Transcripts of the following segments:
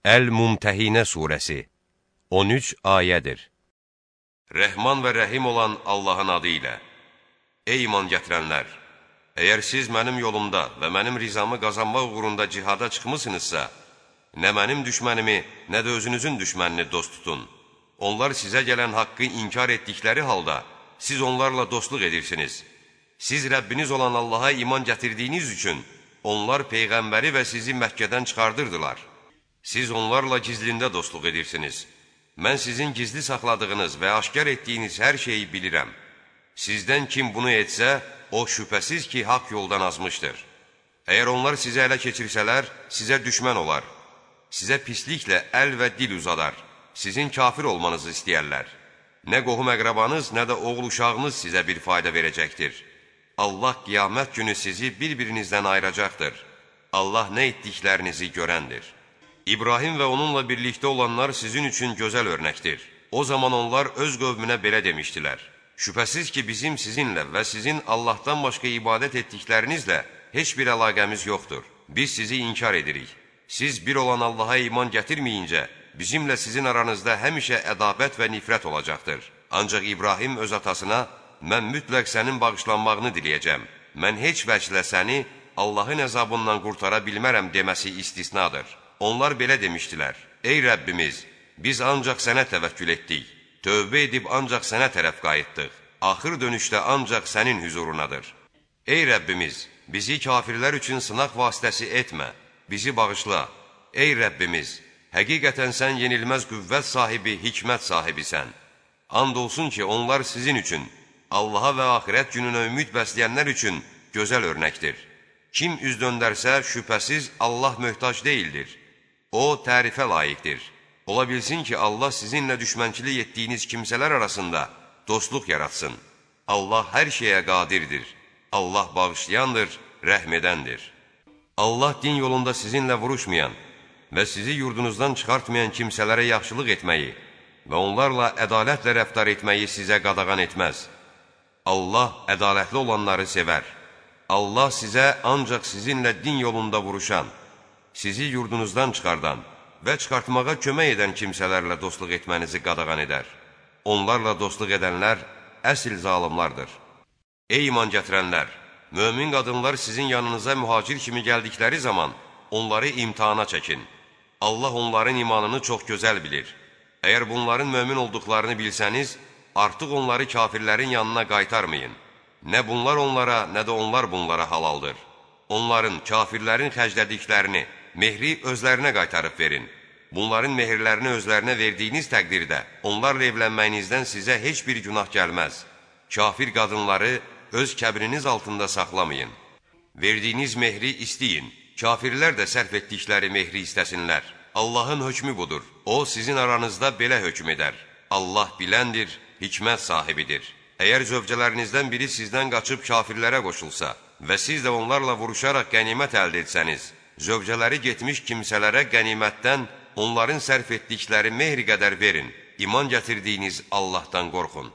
Əl-Mumtəhinə surəsi 13 ayədir. Rəhman və rəhim olan Allahın adı ilə Ey iman gətirənlər! Əgər siz mənim yolumda və mənim rizamı qazanmaq uğrunda cihada çıxmısınızsa, nə mənim düşmənimi, nə də özünüzün düşmənini dost tutun. Onlar sizə gələn haqqı inkar etdikləri halda, siz onlarla dostluq edirsiniz. Siz Rəbbiniz olan Allaha iman gətirdiyiniz üçün, onlar Peyğəmbəri və sizi Məkkədən çıxardırdılar. Siz onlarla gizlində dostluq edirsiniz. Mən sizin gizli saxladığınız və aşkar etdiyiniz hər şeyi bilirəm. Sizdən kim bunu etsə, o şübhəsiz ki, haqq yoldan azmışdır. Əgər onlar sizə ələ keçirsələr, sizə düşmən olar. Sizə pisliklə əl və dil uzadar. Sizin kafir olmanızı istəyərlər. Nə qohum əqrabanız, nə də oğul uşağınız sizə bir fayda verəcəkdir. Allah qiyamət günü sizi bir-birinizdən ayıracaqdır. Allah nə etdiklərinizi görəndir. İbrahim və onunla birlikdə olanlar sizin üçün gözəl örnəkdir. O zaman onlar öz qövmünə belə demişdilər. Şübhəsiz ki, bizim sizinlə və sizin Allahdan başqa ibadət etdiklərinizlə heç bir əlaqəmiz yoxdur. Biz sizi inkar edirik. Siz bir olan Allaha iman gətirməyincə, bizimlə sizin aranızda həmişə ədabət və nifrət olacaqdır. Ancaq İbrahim öz atasına, mən mütləq sənin bağışlanmağını diləyəcəm. Mən heç vəclə səni Allahın əzabından qurtara bilmərəm deməsi istisnadır. Onlar belə demişdilər: Ey Rəbbimiz, biz ancaq sənə təvəkkül etdik. Tövbə edib ancaq sənə tərəf qayıtdıq. Axır dönüşdə ancaq sənin hüzurunadır. Ey Rəbbimiz, bizi kafirlər üçün sınaq vasitəsi etmə. Bizi bağışla. Ey Rəbbimiz, həqiqətən sən yenilməz qüvvət sahibi, hikmət sahibisən. And olsun ki, onlar sizin üçün, Allaha və axirət gününə ümid bəsləyənlər üçün gözəl örnəkdir. Kim üz döndərsə, şübhəsiz Allah möhtac deyildir. O, tərifə layiqdir. Ola bilsin ki, Allah sizinlə düşmənçilik etdiyiniz kimsələr arasında dostluq yaratsın. Allah hər şeyə qadirdir. Allah bağışlayandır, rəhm edəndir. Allah din yolunda sizinlə vuruşmayan və sizi yurdunuzdan çıxartmayan kimsələrə yaxşılıq etməyi və onlarla ədalətlə rəftar etməyi sizə qadağan etməz. Allah ədalətli olanları sevər. Allah sizə ancaq sizinlə din yolunda vuruşan, sizi yurdunuzdan çıxardan və çıxartmağa kömək edən kimsələrlə dostluq etmənizi qadağan edər. Onlarla dostluq edənlər əsl zalimlardır. Ey iman gətirənlər! Mömin qadınlar sizin yanınıza mühacir kimi gəldikləri zaman onları imtihana çəkin. Allah onların imanını çox gözəl bilir. Əgər bunların mömin olduqlarını bilsəniz, artıq onları kafirlərin yanına qaytarmayın. Nə bunlar onlara, nə də onlar bunlara halaldır. Onların, kafirlərin xərclədiklərini, mehri özlərinə qaytarıb verin. Bunların mehirlərini özlərinə verdiyiniz təqdirdə, onlarla evlənməyinizdən sizə heç bir günah gəlməz. Kafir qadınları öz kəbriniz altında saxlamayın. Verdiyiniz mehri istəyin, kafirlər də sərf etdikləri mehri istəsinlər. Allahın hökmü budur, O sizin aranızda belə hökm edər. Allah biləndir, hikmət sahibidir. Əgər zövcələrinizdən biri sizdən qaçıb kafirlərə qoşulsa və siz də onlarla vuruşaraq qənimət əldə etsəniz, zövcələri getmiş kimsələrə qənimətdən onların sərf etdikləri mehri qədər verin, iman gətirdiyiniz Allahdan qorxun.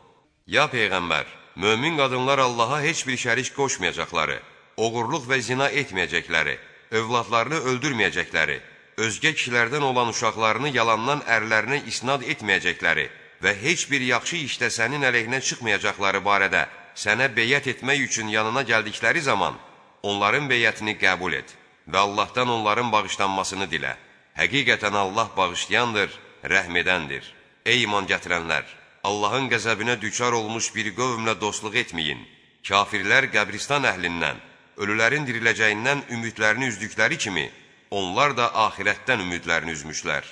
Ya Peyğəmbər, mömin qadınlar Allaha heç bir şərik qoşmayacaqları, oğurluq və zina etməyəcəkləri, övladlarını öldürməyəcəkləri, özgə kişilərdən olan uşaqlarını yalandan ərlərinə isnad etməyəcəkləri və heç bir yaxşı işdə sənin əleyhinə çıxmayacaqları barədə sənə beyət etmək üçün yanına gəldikləri zaman onların beyətini qəbul et və Allahdan onların bağışlanmasını dilə. Həqiqətən Allah bağışlayandır, rəhm edəndir. Ey iman gətirənlər! Allahın qəzəbinə düçar olmuş bir qövmlə dostluq etməyin. Kafirlər qəbristan əhlindən, ölülərin diriləcəyindən ümidlərini üzdükləri kimi, onlar da ahirətdən ümidlərini üzmüşlər.